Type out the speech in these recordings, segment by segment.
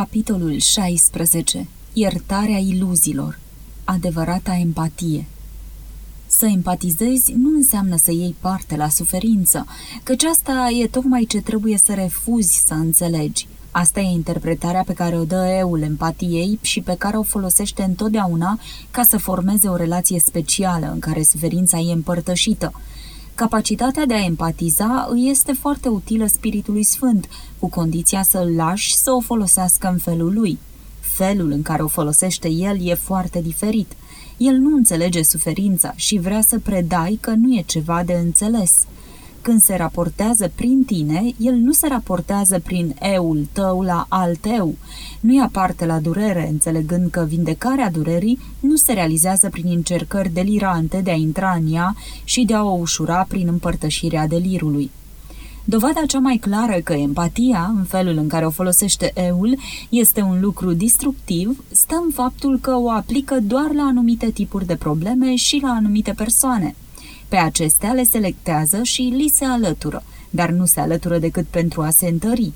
Capitolul 16. Iertarea iluzilor. Adevărata empatie. Să empatizezi nu înseamnă să iei parte la suferință, căci asta e tocmai ce trebuie să refuzi să înțelegi. Asta e interpretarea pe care o dă eul empatiei și pe care o folosește întotdeauna ca să formeze o relație specială în care suferința e împărtășită. Capacitatea de a empatiza îi este foarte utilă Spiritului Sfânt, cu condiția să îl lași să o folosească în felul lui. Felul în care o folosește el e foarte diferit. El nu înțelege suferința și vrea să predai că nu e ceva de înțeles – când se raportează prin tine, el nu se raportează prin eul tău la alt eu. Nu ia parte la durere, înțelegând că vindecarea durerii nu se realizează prin încercări delirante de a intra în ea și de a o ușura prin împărtășirea delirului. Dovada cea mai clară că empatia, în felul în care o folosește eul, este un lucru distructiv, stă în faptul că o aplică doar la anumite tipuri de probleme și la anumite persoane – pe acestea le selectează și li se alătură, dar nu se alătură decât pentru a se întări.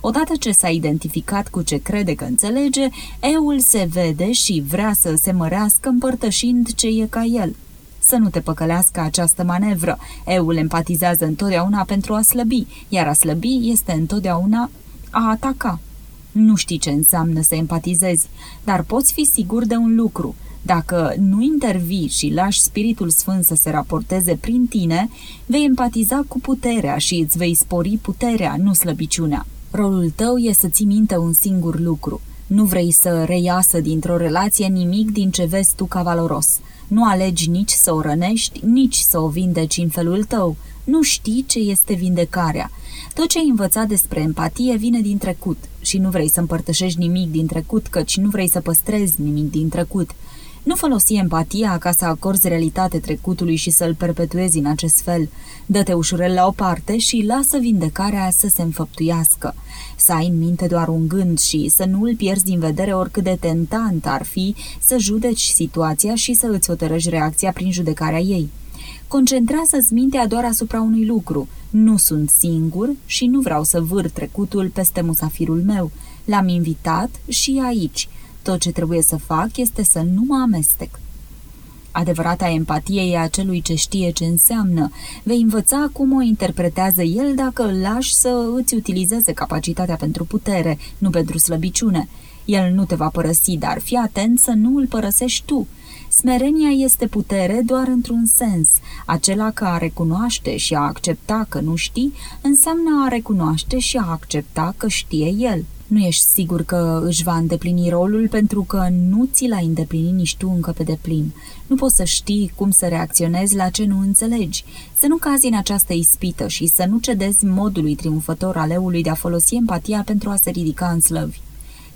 Odată ce s-a identificat cu ce crede că înțelege, eul se vede și vrea să se mărească împărtășind ce e ca el. Să nu te păcălească această manevră. Eul empatizează întotdeauna pentru a slăbi, iar a slăbi este întotdeauna a ataca. Nu știi ce înseamnă să empatizezi, dar poți fi sigur de un lucru – dacă nu intervii și lași Spiritul Sfânt să se raporteze prin tine, vei empatiza cu puterea și îți vei spori puterea, nu slăbiciunea. Rolul tău e să ții minte un singur lucru. Nu vrei să reiasă dintr-o relație nimic din ce vezi tu ca valoros. Nu alegi nici să o rănești, nici să o vindeci în felul tău. Nu știi ce este vindecarea. Tot ce ai învățat despre empatie vine din trecut și nu vrei să împărtășești nimic din trecut, căci nu vrei să păstrezi nimic din trecut. Nu folosi empatia ca să acorzi realitate trecutului și să-l perpetuezi în acest fel. Dă-te ușurel la o parte și lasă vindecarea să se înfăptuiască. Să ai în minte doar un gând și să nu îl pierzi din vedere oricât de tentant ar fi să judeci situația și să îți hotărăști reacția prin judecarea ei. Concentrează-ți mintea doar asupra unui lucru. Nu sunt singur și nu vreau să vâr trecutul peste musafirul meu. L-am invitat și aici – tot ce trebuie să fac este să nu mă amestec. Adevărata empatie e a celui ce știe ce înseamnă. Vei învăța cum o interpretează el dacă îl lași să îți utilizeze capacitatea pentru putere, nu pentru slăbiciune. El nu te va părăsi, dar fii atent să nu îl părăsești tu. Smerenia este putere doar într-un sens. Acela că a recunoaște și a accepta că nu știi, înseamnă a recunoaște și a accepta că știe el nu ești sigur că își va îndeplini rolul pentru că nu ți l-ai îndeplinit nici tu încă pe deplin. Nu poți să știi cum să reacționezi la ce nu înțelegi. Să nu cazi în această ispită și să nu cedezi modului triumfător al eului de a folosi empatia pentru a se ridica în slăvi.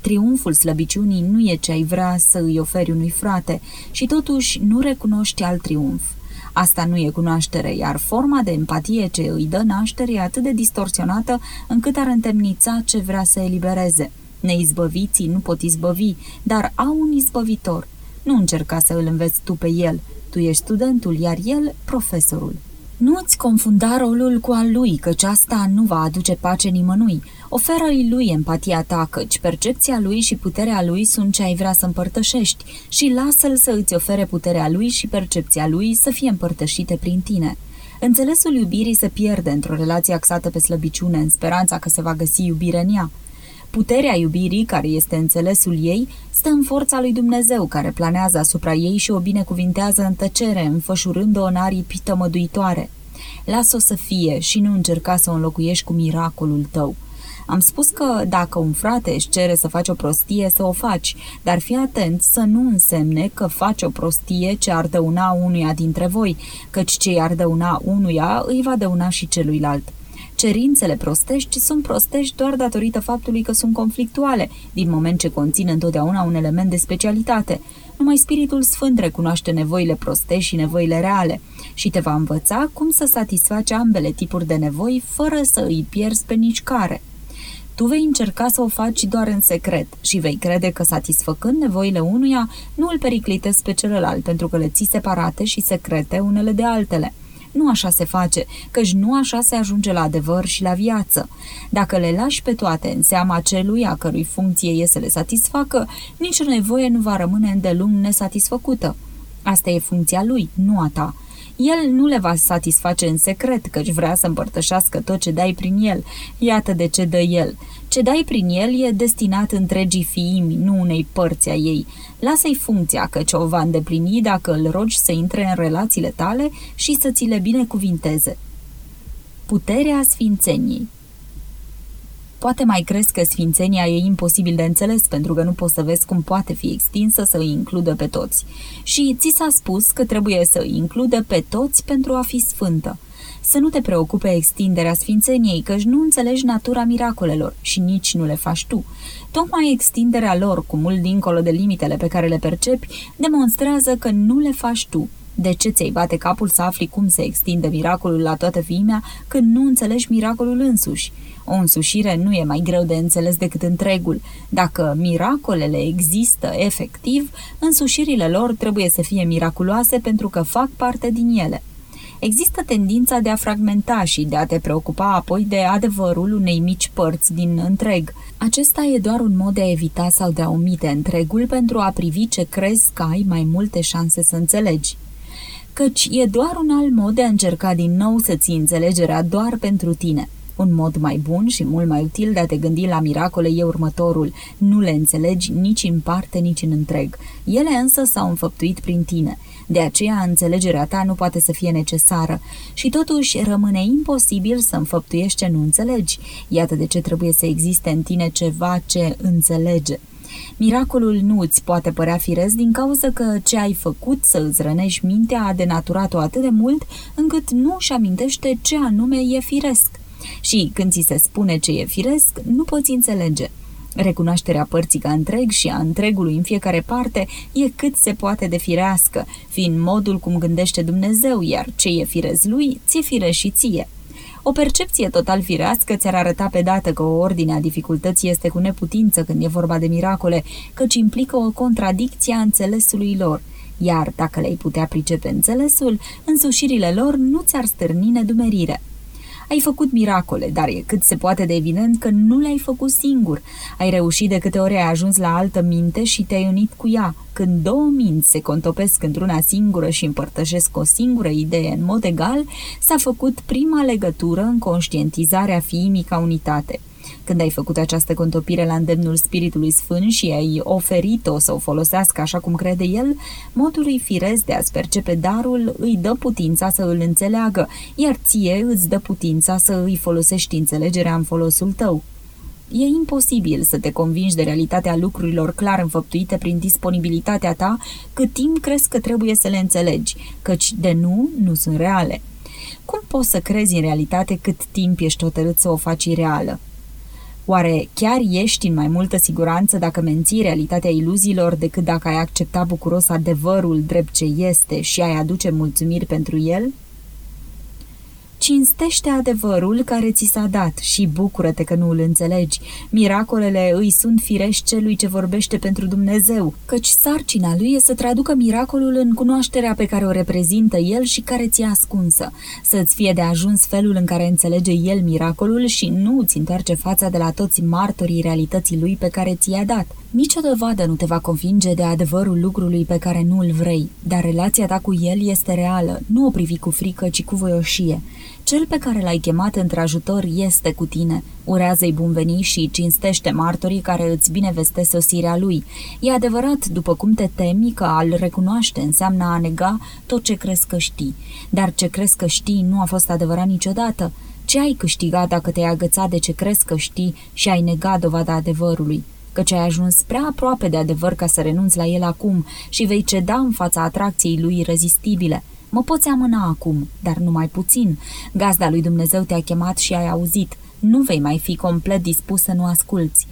Triumful slăbiciunii nu e ce ai vrea să îi oferi unui frate și totuși nu recunoști alt triumf. Asta nu e cunoaștere, iar forma de empatie ce îi dă naștere e atât de distorsionată încât ar întemnița ce vrea să elibereze. Neizbăviții nu pot izbăvi, dar au un izbăvitor. Nu încerca să îl înveți tu pe el. Tu ești studentul, iar el profesorul. Nu-ți confunda rolul cu al lui, căci asta nu va aduce pace nimănui. Oferă-i lui empatia ta, căci percepția lui și puterea lui sunt ce ai vrea să împărtășești și lasă-l să îți ofere puterea lui și percepția lui să fie împărtășite prin tine. Înțelesul iubirii se pierde într-o relație axată pe slăbiciune, în speranța că se va găsi iubire în ea. Puterea iubirii, care este înțelesul ei, stă în forța lui Dumnezeu, care planează asupra ei și o binecuvintează în tăcere, înfășurând-o în aripi tămăduitoare. Lasă-o să fie și nu încerca să o înlocuiești cu miracolul tău. Am spus că dacă un frate își cere să faci o prostie, să o faci, dar fii atent să nu însemne că faci o prostie ce ar dăuna unuia dintre voi, căci ce ar dăuna unuia îi va dăuna și celuilalt. Cerințele prostești sunt prostești doar datorită faptului că sunt conflictuale, din moment ce conțin întotdeauna un element de specialitate. Numai Spiritul Sfânt recunoaște nevoile prostești și nevoile reale și te va învăța cum să satisfaci ambele tipuri de nevoi fără să îi pierzi pe nici care. Tu vei încerca să o faci doar în secret și vei crede că satisfăcând nevoile unuia, nu îl periclitezi pe celălalt pentru că le ții separate și secrete unele de altele. Nu așa se face, căci nu așa se ajunge la adevăr și la viață. Dacă le lași pe toate în seama celui a cărui funcție e să le satisfacă, nicio nevoie nu va rămâne îndelung nesatisfăcută. Asta e funcția lui, nu a ta. El nu le va satisface în secret, căci vrea să împărtășească tot ce dai prin el. Iată de ce dă el. Ce dai prin el e destinat întregii fiimi, nu unei părți a ei. Lasă-i funcția, căci o va îndeplini dacă îl rogi să intre în relațiile tale și să ți le binecuvinteze. Puterea Sfințeniei Poate mai crezi că sfințenia e imposibil de înțeles pentru că nu poți să vezi cum poate fi extinsă să îi includă pe toți. Și ți s-a spus că trebuie să îi includă pe toți pentru a fi sfântă. Să nu te preocupe extinderea sfințeniei, căci nu înțelegi natura miracolelor și nici nu le faci tu. Tocmai extinderea lor, cu mult dincolo de limitele pe care le percepi, demonstrează că nu le faci tu, de ce ți-ai bate capul să afli cum se extinde miracolul la toată fiimea când nu înțelegi miracolul însuși? O însușire nu e mai greu de înțeles decât întregul. Dacă miracolele există efectiv, însușirile lor trebuie să fie miraculoase pentru că fac parte din ele. Există tendința de a fragmenta și de a te preocupa apoi de adevărul unei mici părți din întreg. Acesta e doar un mod de a evita sau de a omite întregul pentru a privi ce crezi că ai mai multe șanse să înțelegi căci e doar un alt mod de a încerca din nou să ții înțelegerea doar pentru tine. Un mod mai bun și mult mai util de a te gândi la miracole e următorul. Nu le înțelegi nici în parte, nici în întreg. Ele însă s-au înfăptuit prin tine. De aceea, înțelegerea ta nu poate să fie necesară și totuși rămâne imposibil să înfăptuiești ce nu înțelegi. Iată de ce trebuie să existe în tine ceva ce înțelege. Miracolul nu îți poate părea firesc din cauza că ce ai făcut să îți rănești mintea a denaturat-o atât de mult încât nu își amintește ce anume e firesc. Și când ți se spune ce e firesc, nu poți înțelege. Recunoașterea părții ca întreg și a întregului în fiecare parte e cât se poate de firească, fiind modul cum gândește Dumnezeu, iar ce e firez lui, ți-e fire și ție. O percepție total firească ți-ar arăta pe dată că o ordine a dificultății este cu neputință când e vorba de miracole, căci implică o contradicție a înțelesului lor, iar dacă le-ai putea pricepe înțelesul, însușirile lor nu ți-ar stârni nedumerire. Ai făcut miracole, dar e cât se poate de evident că nu le-ai făcut singur. Ai reușit de câte ori ai ajuns la altă minte și te-ai unit cu ea. Când două minți se contopesc într-una singură și împărtășesc o singură idee în mod egal, s-a făcut prima legătură în conștientizarea fiimii ca unitate – când ai făcut această contopire la îndemnul Spiritului Sfânt și ai oferit-o să o folosească așa cum crede el, modului firesc de a-ți percepe darul îi dă putința să îl înțeleagă, iar ție îți dă putința să îi folosești înțelegerea în folosul tău. E imposibil să te convingi de realitatea lucrurilor clar înfăptuite prin disponibilitatea ta cât timp crezi că trebuie să le înțelegi, căci de nu, nu sunt reale. Cum poți să crezi în realitate cât timp ești hotărât să o faci reală? Oare chiar ești în mai multă siguranță dacă menții realitatea iluziilor decât dacă ai accepta bucuros adevărul drept ce este și ai aduce mulțumiri pentru el? Cinstește adevărul care ți s-a dat și bucură-te că nu îl înțelegi. Miracolele îi sunt firești celui ce vorbește pentru Dumnezeu, căci sarcina lui e să traducă miracolul în cunoașterea pe care o reprezintă el și care ți-e ascunsă. Să-ți fie de ajuns felul în care înțelege el miracolul și nu îți întoarce fața de la toți martorii realității lui pe care ți-a dat. Nici o dovadă nu te va convinge de adevărul lucrului pe care nu îl vrei, dar relația ta cu el este reală, nu o privi cu frică, ci cu voioșie. Cel pe care l-ai chemat într-ajutor este cu tine. Urează-i bun veni și cinstește martorii care îți bineveste sosirea lui. E adevărat, după cum te temi, că al recunoaște înseamnă a nega tot ce crezi că știi. Dar ce crezi că știi nu a fost adevărat niciodată. Ce ai câștigat dacă te-ai agățat de ce crezi că știi și ai negat dovada adevărului? căci ai ajuns prea aproape de adevăr ca să renunți la el acum și vei ceda în fața atracției lui irezistibile. Mă poți amâna acum, dar numai puțin. Gazda lui Dumnezeu te-a chemat și ai auzit. Nu vei mai fi complet dispus să nu asculți.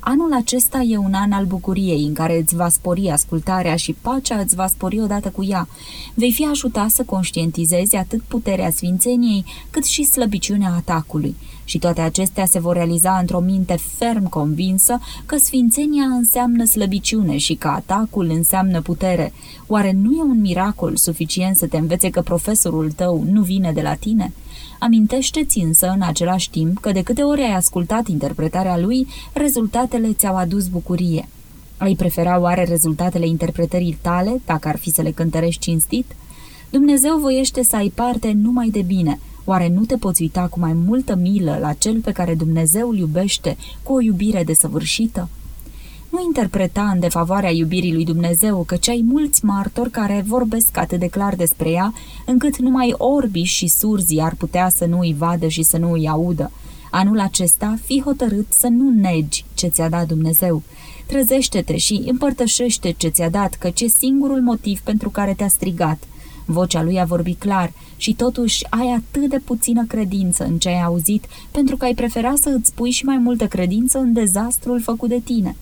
Anul acesta e un an al bucuriei în care îți va spori ascultarea și pacea îți va spori odată cu ea. Vei fi ajutat să conștientizezi atât puterea sfințeniei cât și slăbiciunea atacului. Și toate acestea se vor realiza într-o minte ferm convinsă că sfințenia înseamnă slăbiciune și că atacul înseamnă putere. Oare nu e un miracol suficient să te învețe că profesorul tău nu vine de la tine? Amintește-ți însă în același timp că de câte ori ai ascultat interpretarea lui, rezultatele ți-au adus bucurie. Ai prefera oare rezultatele interpretării tale, dacă ar fi să le cântărești cinstit? Dumnezeu voiește să ai parte numai de bine. Oare nu te poți uita cu mai multă milă la cel pe care Dumnezeu îl iubește cu o iubire desăvârșită? Nu interpreta în defavoarea iubirii lui Dumnezeu, căci ai mulți martori care vorbesc atât de clar despre ea, încât numai orbi și surzi ar putea să nu îi vadă și să nu îi audă. Anul acesta, fi hotărât să nu negi ce ți-a dat Dumnezeu. Trezește-te și împărtășește ce ți-a dat, căci e singurul motiv pentru care te-a strigat. Vocea lui a vorbit clar și totuși ai atât de puțină credință în ce ai auzit, pentru că ai preferat să îți pui și mai multă credință în dezastrul făcut de tine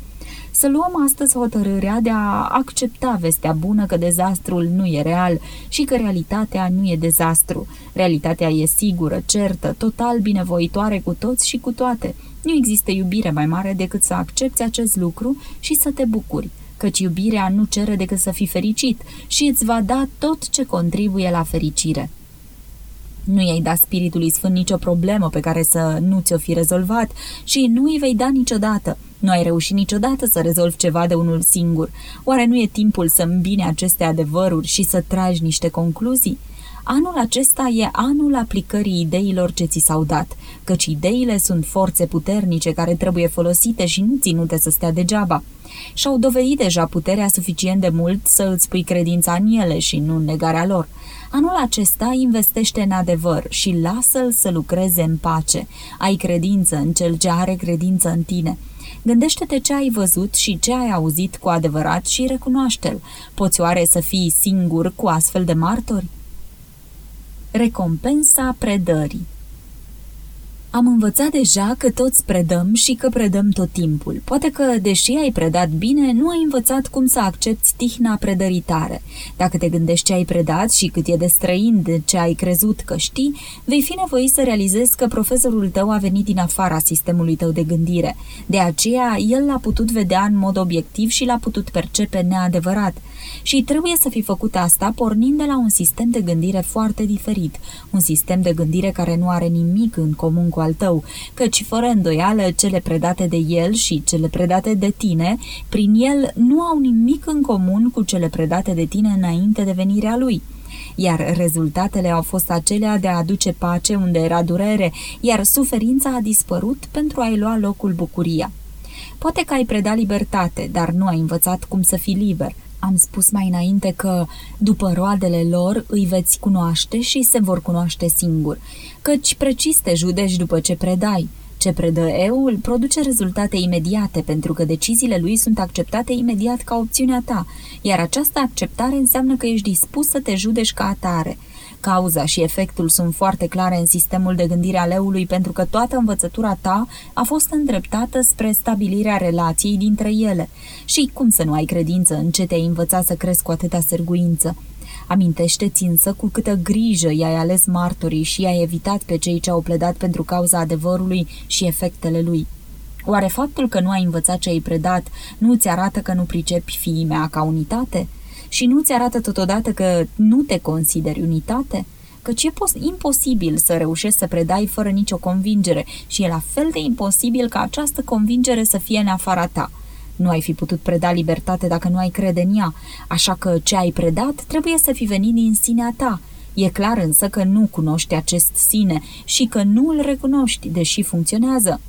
să luăm astăzi hotărârea de a accepta vestea bună că dezastrul nu e real și că realitatea nu e dezastru. Realitatea e sigură, certă, total binevoitoare cu toți și cu toate. Nu există iubire mai mare decât să accepti acest lucru și să te bucuri căci iubirea nu cere decât să fii fericit și îți va da tot ce contribuie la fericire. Nu i-ai dat Spiritului Sfânt nicio problemă pe care să nu ți-o fi rezolvat și nu îi vei da niciodată. Nu ai reușit niciodată să rezolvi ceva de unul singur. Oare nu e timpul să îmbine aceste adevăruri și să tragi niște concluzii? Anul acesta e anul aplicării ideilor ce ți s-au dat, căci ideile sunt forțe puternice care trebuie folosite și nu ținute să stea degeaba. Și-au dovedit deja puterea suficient de mult să îți pui credința în ele și nu în negarea lor. Anul acesta investește în adevăr și lasă-l să lucreze în pace. Ai credință în cel ce are credință în tine. Gândește-te ce ai văzut și ce ai auzit cu adevărat și recunoaște-l. Poți oare să fii singur cu astfel de martori? Recompensa predării am învățat deja că toți predăm și că predăm tot timpul. Poate că, deși ai predat bine, nu ai învățat cum să accepti tihna predăritare. Dacă te gândești ce ai predat și cât e de străin de ce ai crezut că știi, vei fi nevoit să realizezi că profesorul tău a venit din afara sistemului tău de gândire. De aceea, el l-a putut vedea în mod obiectiv și l-a putut percepe neadevărat și trebuie să fi făcut asta pornind de la un sistem de gândire foarte diferit, un sistem de gândire care nu are nimic în comun cu al tău, căci fără îndoială cele predate de el și cele predate de tine, prin el nu au nimic în comun cu cele predate de tine înainte de venirea lui iar rezultatele au fost acelea de a aduce pace unde era durere, iar suferința a dispărut pentru a-i lua locul bucuria. Poate că ai predat libertate, dar nu ai învățat cum să fii liber. Am spus mai înainte că, după roadele lor, îi veți cunoaște și se vor cunoaște singur, căci precis te judeci după ce predai. Ce predă eul produce rezultate imediate, pentru că deciziile lui sunt acceptate imediat ca opțiunea ta, iar această acceptare înseamnă că ești dispus să te judeci ca atare – Cauza și efectul sunt foarte clare în sistemul de gândire al leului pentru că toată învățătura ta a fost îndreptată spre stabilirea relației dintre ele. Și cum să nu ai credință în ce te-ai învățat să crezi cu atâta sârguință? Amintește-ți însă cu câtă grijă i-ai ales martorii și i-ai evitat pe cei ce au pledat pentru cauza adevărului și efectele lui. Oare faptul că nu ai învățat ce ai predat nu ți arată că nu pricepi fiimea ca unitate? Și nu-ți arată totodată că nu te consideri unitate? Căci e imposibil să reușești să predai fără nicio convingere și e la fel de imposibil ca această convingere să fie în afara ta. Nu ai fi putut preda libertate dacă nu ai crede în ea, așa că ce ai predat trebuie să fi venit din sinea ta. E clar însă că nu cunoști acest sine și că nu îl recunoști, deși funcționează.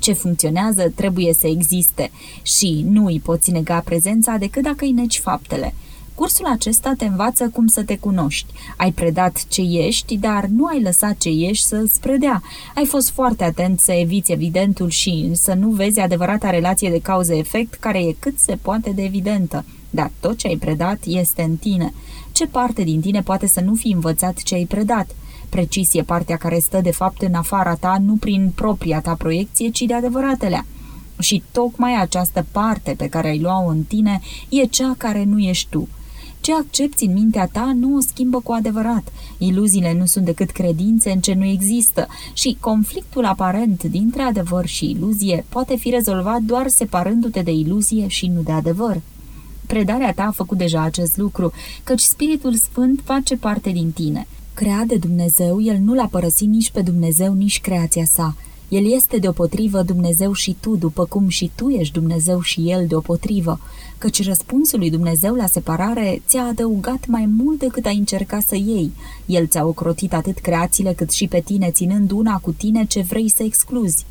Ce funcționează trebuie să existe și nu îi poți nega prezența decât dacă îi negi faptele. Cursul acesta te învață cum să te cunoști. Ai predat ce ești, dar nu ai lăsat ce ești să-ți predea. Ai fost foarte atent să eviți evidentul și să nu vezi adevărata relație de cauză-efect care e cât se poate de evidentă. Dar tot ce ai predat este în tine. Ce parte din tine poate să nu fi învățat ce ai predat? Precis e partea care stă de fapt în afara ta, nu prin propria ta proiecție, ci de adevăratele. Și tocmai această parte pe care ai lua-o în tine e cea care nu ești tu. Ce accepti în mintea ta nu o schimbă cu adevărat. Iluziile nu sunt decât credințe în ce nu există și conflictul aparent dintre adevăr și iluzie poate fi rezolvat doar separându-te de iluzie și nu de adevăr. Predarea ta a făcut deja acest lucru, căci Spiritul Sfânt face parte din tine. Crea de Dumnezeu, el nu l-a părăsit nici pe Dumnezeu, nici creația sa. El este deopotrivă Dumnezeu și tu, după cum și tu ești Dumnezeu și El deopotrivă, căci răspunsul lui Dumnezeu la separare ți-a adăugat mai mult decât ai încerca să iei. El ți-a ocrotit atât creațiile cât și pe tine, ținând una cu tine ce vrei să excluzi.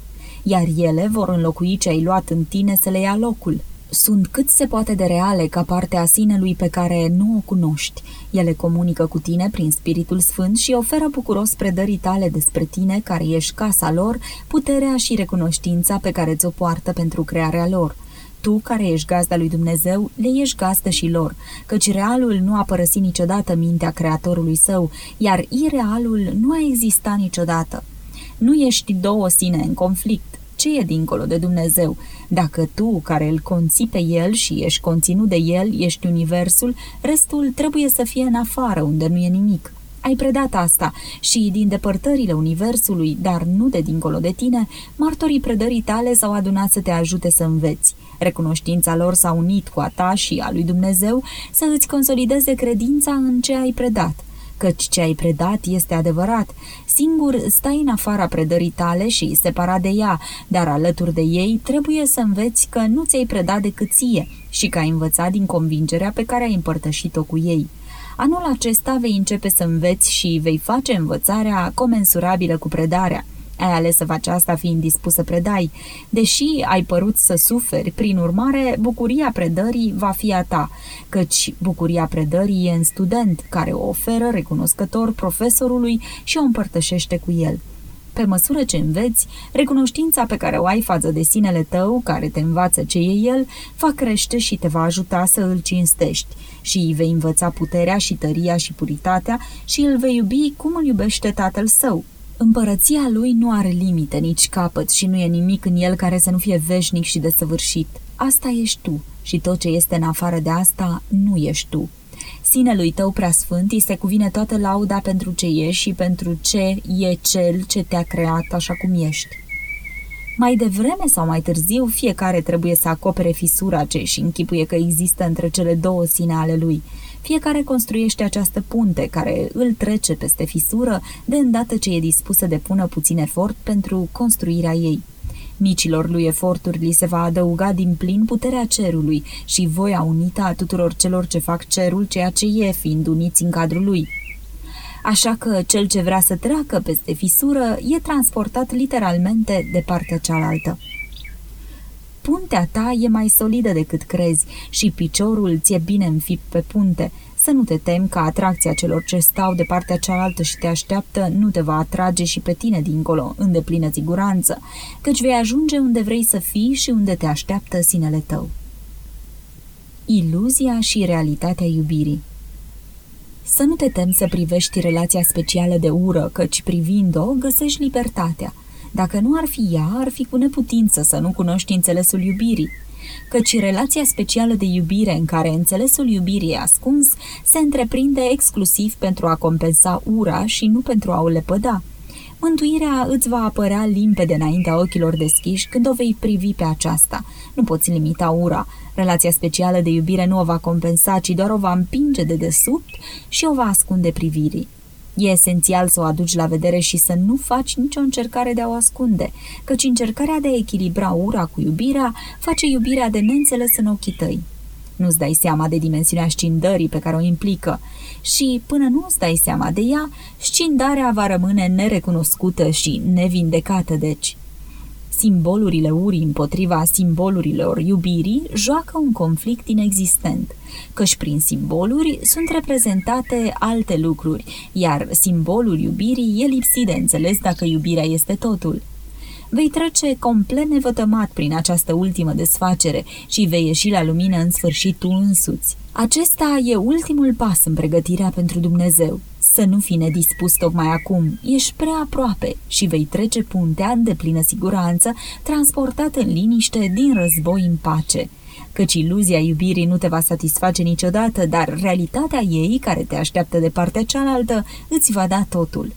Iar ele vor înlocui ce ai luat în tine să le ia locul sunt cât se poate de reale ca parte a sinelui pe care nu o cunoști. Ele comunică cu tine prin Spiritul Sfânt și oferă bucuros predării tale despre tine, care ești casa lor, puterea și recunoștința pe care ți-o poartă pentru crearea lor. Tu, care ești gazda lui Dumnezeu, le ești gazdă și lor, căci realul nu a părăsit niciodată mintea creatorului său, iar irealul nu a existat niciodată. Nu ești două sine în conflict, ce e dincolo de Dumnezeu. Dacă tu, care îl conții pe El și ești conținut de El, ești Universul, restul trebuie să fie în afară, unde nu e nimic. Ai predat asta și din depărtările Universului, dar nu de dincolo de tine, martorii predării tale s-au adunat să te ajute să înveți. Recunoștința lor s-a unit cu a ta și a lui Dumnezeu să îți consolideze credința în ce ai predat căci ce ai predat este adevărat. Singur stai în afara predării tale și separat de ea, dar alături de ei trebuie să înveți că nu ți-ai predat decât ție și că ai învățat din convingerea pe care ai împărtășit-o cu ei. Anul acesta vei începe să înveți și vei face învățarea comensurabilă cu predarea – ai ales să faci asta fiind dispus să predai. Deși ai părut să suferi, prin urmare, bucuria predării va fi a ta, căci bucuria predării e în student, care o oferă recunoscător profesorului și o împărtășește cu el. Pe măsură ce înveți, recunoștința pe care o ai față de sinele tău, care te învață ce e el, va crește și te va ajuta să îl cinstești și îi vei învăța puterea și tăria și puritatea și îl vei iubi cum îl iubește tatăl său, Împărăția lui nu are limite, nici capăt și nu e nimic în el care să nu fie veșnic și desăvârșit. Asta ești tu și tot ce este în afară de asta nu ești tu. Sinelui tău preasfânt îi se cuvine toată lauda pentru ce ești și pentru ce e cel ce te-a creat așa cum ești. Mai devreme sau mai târziu, fiecare trebuie să acopere fisura ce și închipuie că există între cele două sine ale lui – fiecare construiește această punte care îl trece peste fisură de îndată ce e dispus să depună puțin efort pentru construirea ei. Micilor lui eforturi li se va adăuga din plin puterea cerului și voia unită a tuturor celor ce fac cerul ceea ce e, fiind uniți în cadrul lui. Așa că cel ce vrea să treacă peste fisură e transportat literalmente de partea cealaltă puntea ta e mai solidă decât crezi și piciorul ți-e bine înfipt pe punte. Să nu te temi că atracția celor ce stau de partea cealaltă și te așteaptă nu te va atrage și pe tine dincolo, în deplină siguranță, căci vei ajunge unde vrei să fii și unde te așteaptă sinele tău. Iluzia și realitatea iubirii Să nu te temi să privești relația specială de ură, căci privind-o găsești libertatea – dacă nu ar fi ea, ar fi cu neputință să nu cunoști înțelesul iubirii, căci relația specială de iubire în care înțelesul iubirii e ascuns se întreprinde exclusiv pentru a compensa ura și nu pentru a o lepăda. Mântuirea îți va apărea limpede înaintea ochilor deschiși când o vei privi pe aceasta. Nu poți limita ura. Relația specială de iubire nu o va compensa, ci doar o va împinge de desubt și o va ascunde privirii. E esențial să o aduci la vedere și să nu faci nicio încercare de a o ascunde, căci încercarea de a echilibra ura cu iubirea face iubirea de neînțeles în ochii tăi. Nu-ți dai seama de dimensiunea scindării pe care o implică și, până nu îți dai seama de ea, scindarea va rămâne nerecunoscută și nevindecată, deci simbolurile urii împotriva simbolurilor iubirii joacă un conflict inexistent, căci prin simboluri sunt reprezentate alte lucruri, iar simbolul iubirii e lipsit de înțeles dacă iubirea este totul. Vei trece complet nevătămat prin această ultimă desfacere și vei ieși la lumină în sfârșit tu însuți. Acesta e ultimul pas în pregătirea pentru Dumnezeu, Să nu fi nedispus tocmai acum, ești prea aproape și vei trece puntea în deplină siguranță, transportat în liniște din război în pace. Căci iluzia iubirii nu te va satisface niciodată, dar realitatea ei, care te așteaptă de partea cealaltă, îți va da totul.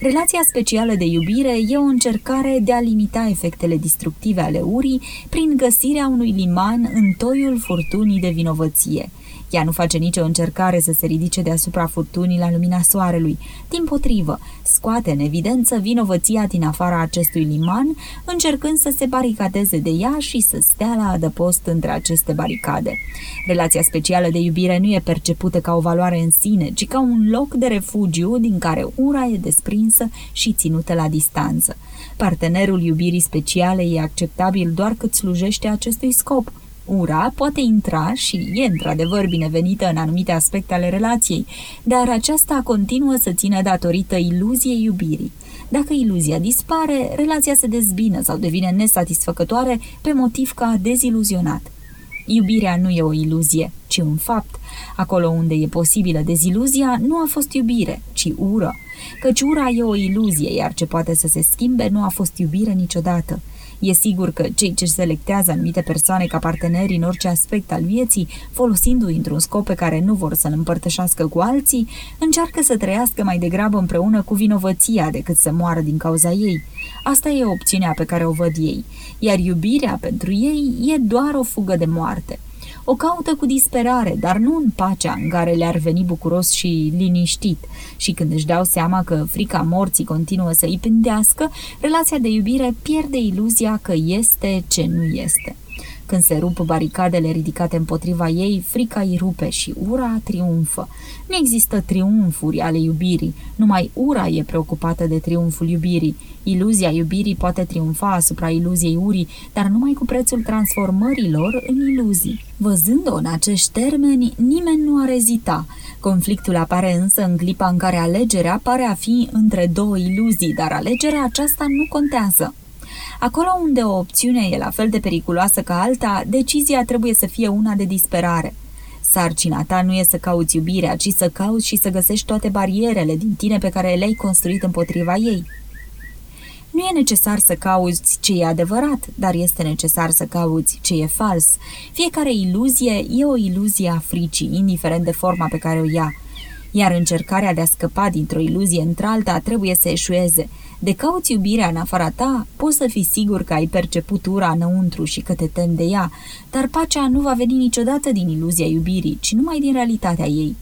Relația specială de iubire e o încercare de a limita efectele distructive ale urii prin găsirea unui liman în toiul furtunii de vinovăție – ea nu face nicio încercare să se ridice deasupra furtunii la lumina soarelui. Din potrivă, scoate în evidență vinovăția din afara acestui liman, încercând să se baricadeze de ea și să stea la adăpost între aceste baricade. Relația specială de iubire nu e percepută ca o valoare în sine, ci ca un loc de refugiu din care ura e desprinsă și ținută la distanță. Partenerul iubirii speciale e acceptabil doar cât slujește acestui scop – Ura poate intra și e într-adevăr binevenită în anumite aspecte ale relației, dar aceasta continuă să țină datorită iluziei iubirii. Dacă iluzia dispare, relația se dezbină sau devine nesatisfăcătoare pe motiv că a deziluzionat. Iubirea nu e o iluzie, ci un fapt. Acolo unde e posibilă deziluzia, nu a fost iubire, ci ură. Căci ura e o iluzie, iar ce poate să se schimbe nu a fost iubire niciodată. E sigur că cei ce selectează anumite persoane ca parteneri în orice aspect al vieții, folosindu-i într-un scop pe care nu vor să-l împărtășească cu alții, încearcă să trăiască mai degrabă împreună cu vinovăția decât să moară din cauza ei. Asta e opțiunea pe care o văd ei, iar iubirea pentru ei e doar o fugă de moarte o caută cu disperare, dar nu în pacea în care le-ar veni bucuros și liniștit. Și când își dau seama că frica morții continuă să îi pândească, relația de iubire pierde iluzia că este ce nu este. Când se rup baricadele ridicate împotriva ei, frica îi rupe și ura triumfă. Nu există triumfuri ale iubirii, numai ura e preocupată de triumful iubirii. Iluzia iubirii poate triumfa asupra iluziei urii, dar numai cu prețul transformărilor în iluzii. Văzând-o în acești termeni, nimeni nu ar ezita. Conflictul apare însă în clipa în care alegerea pare a fi între două iluzii, dar alegerea aceasta nu contează. Acolo unde o opțiune e la fel de periculoasă ca alta, decizia trebuie să fie una de disperare. Sarcina ta nu e să cauți iubirea, ci să cauți și să găsești toate barierele din tine pe care le-ai construit împotriva ei. Nu e necesar să cauți ce e adevărat, dar este necesar să cauți ce e fals. Fiecare iluzie e o iluzie a fricii, indiferent de forma pe care o ia. Iar încercarea de a scăpa dintr-o iluzie într-alta trebuie să eșueze – de cauți iubirea în afara ta, poți să fii sigur că ai perceput ura înăuntru și că te temi de ea, dar pacea nu va veni niciodată din iluzia iubirii, ci numai din realitatea ei.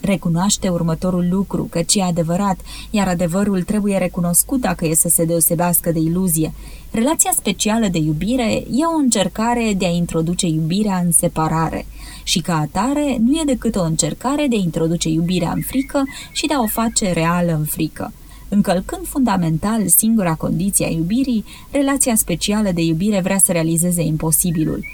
Recunoaște următorul lucru, că ce e adevărat, iar adevărul trebuie recunoscut dacă e să se deosebească de iluzie. Relația specială de iubire e o încercare de a introduce iubirea în separare și ca atare nu e decât o încercare de a introduce iubirea în frică și de a o face reală în frică. Încălcând fundamental singura condiție a iubirii, relația specială de iubire vrea să realizeze imposibilul.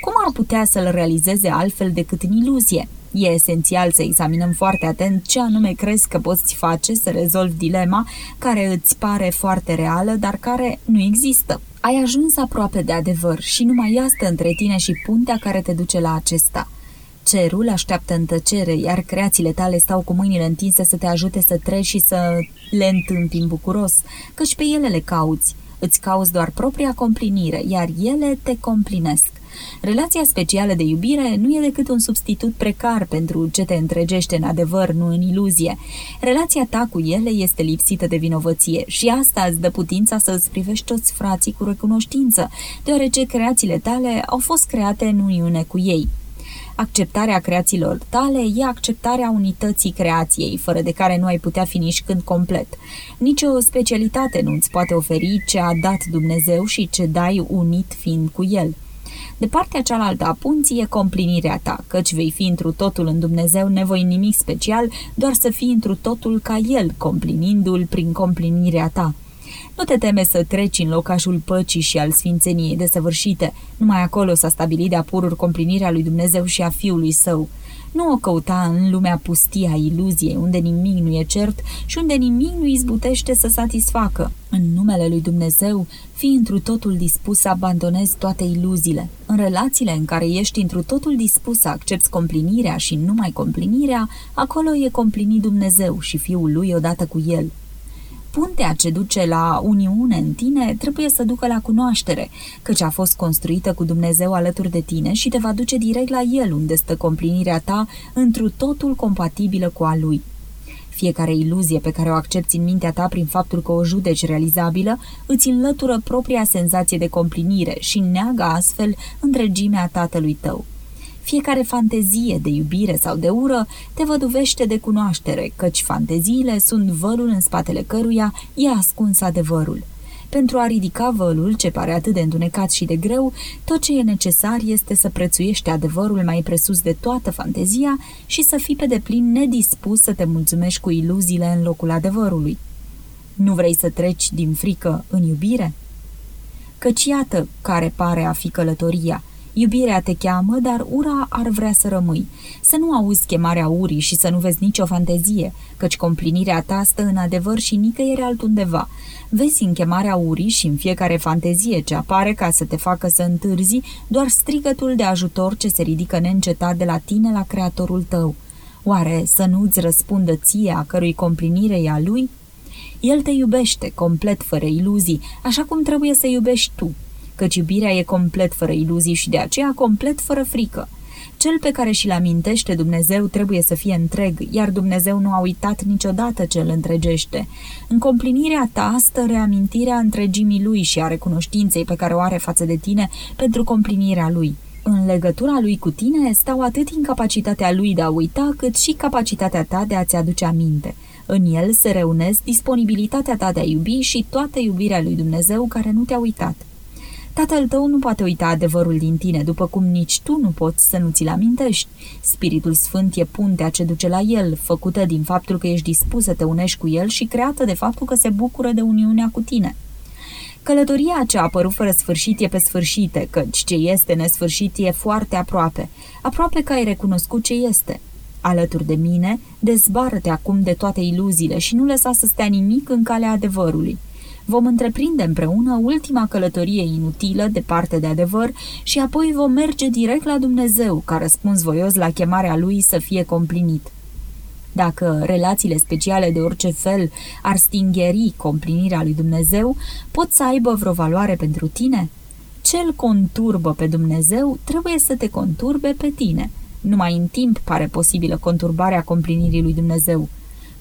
Cum ar putea să-l realizeze altfel decât în iluzie? E esențial să examinăm foarte atent ce anume crezi că poți face să rezolvi dilema care îți pare foarte reală, dar care nu există. Ai ajuns aproape de adevăr și numai ea stă între tine și puntea care te duce la acesta – Cerul așteaptă în tăcere, iar creațiile tale stau cu mâinile întinse să te ajute să treci și să le întâmpini bucuros, căci pe ele le cauți. Îți cauți doar propria complinire, iar ele te complinesc. Relația specială de iubire nu e decât un substitut precar pentru ce te întregește în adevăr, nu în iluzie. Relația ta cu ele este lipsită de vinovăție și asta îți dă putința să îți privești toți frații cu recunoștință, deoarece creațiile tale au fost create în uniune cu ei. Acceptarea creațiilor tale e acceptarea unității creației, fără de care nu ai putea fi nici când complet. Nici o specialitate nu îți poate oferi ce a dat Dumnezeu și ce dai unit fiind cu El. De partea cealaltă a punții e complinirea ta, căci vei fi întru totul în Dumnezeu nevoi nimic special, doar să fii întru totul ca El, complinindu-l prin complinirea ta. Nu te teme să treci în locașul păcii și al sfințeniei desăvârșite. Numai acolo s-a stabilit de-a pururi complinirea lui Dumnezeu și a Fiului Său. Nu o căuta în lumea pustie a iluziei, unde nimic nu e cert și unde nimic nu izbutește să satisfacă. În numele lui Dumnezeu, fii întru totul dispus să abandonezi toate iluziile. În relațiile în care ești întru totul dispus să accepti complinirea și numai complinirea, acolo e complinit Dumnezeu și Fiul lui odată cu El. Puntea ce duce la uniune în tine trebuie să ducă la cunoaștere, căci a fost construită cu Dumnezeu alături de tine și te va duce direct la El, unde stă complinirea ta întru totul compatibilă cu a Lui. Fiecare iluzie pe care o accepti în mintea ta prin faptul că o judeci realizabilă îți înlătură propria senzație de complinire și neagă astfel întregimea tatălui tău. Fiecare fantezie de iubire sau de ură te văduvește de cunoaștere, căci fanteziile sunt vălul în spatele căruia e ascuns adevărul. Pentru a ridica vălul, ce pare atât de întunecat și de greu, tot ce e necesar este să prețuiești adevărul mai presus de toată fantezia și să fii pe deplin nedispus să te mulțumești cu iluziile în locul adevărului. Nu vrei să treci din frică în iubire? Căci iată care pare a fi călătoria – Iubirea te cheamă, dar ura ar vrea să rămâi. Să nu auzi chemarea urii și să nu vezi nicio fantezie, căci complinirea ta stă în adevăr și nicăieri altundeva. Vezi în chemarea urii și în fiecare fantezie ce apare ca să te facă să întârzi doar strigătul de ajutor ce se ridică neîncetat de la tine la creatorul tău. Oare să nu-ți răspundă ție a cărui complinire e a lui? El te iubește, complet fără iluzii, așa cum trebuie să iubești tu căci iubirea e complet fără iluzii și de aceea complet fără frică. Cel pe care și-l amintește Dumnezeu trebuie să fie întreg, iar Dumnezeu nu a uitat niciodată ce îl întregește. În complinirea ta stă reamintirea întregimii lui și a recunoștinței pe care o are față de tine pentru complinirea lui. În legătura lui cu tine stau atât incapacitatea lui de a uita, cât și capacitatea ta de a-ți aduce aminte. În el se reunesc disponibilitatea ta de a iubi și toată iubirea lui Dumnezeu care nu te-a uitat. Tatăl tău nu poate uita adevărul din tine, după cum nici tu nu poți să nu ți-l amintești. Spiritul Sfânt e puntea ce duce la el, făcută din faptul că ești dispus să te unești cu el și creată de faptul că se bucură de uniunea cu tine. Călătoria ce a apărut fără sfârșit e pe sfârșite, căci ce este nesfârșit e foarte aproape, aproape că ai recunoscut ce este. Alături de mine, dezbară-te acum de toate iluziile și nu lăsa să stea nimic în calea adevărului vom întreprinde împreună ultima călătorie inutilă, departe de adevăr, și apoi vom merge direct la Dumnezeu, ca răspuns voios la chemarea Lui să fie complinit. Dacă relațiile speciale de orice fel ar stingheri complinirea lui Dumnezeu, pot să aibă vreo valoare pentru tine? Cel conturbă pe Dumnezeu trebuie să te conturbe pe tine. Numai în timp pare posibilă conturbarea complinirii lui Dumnezeu –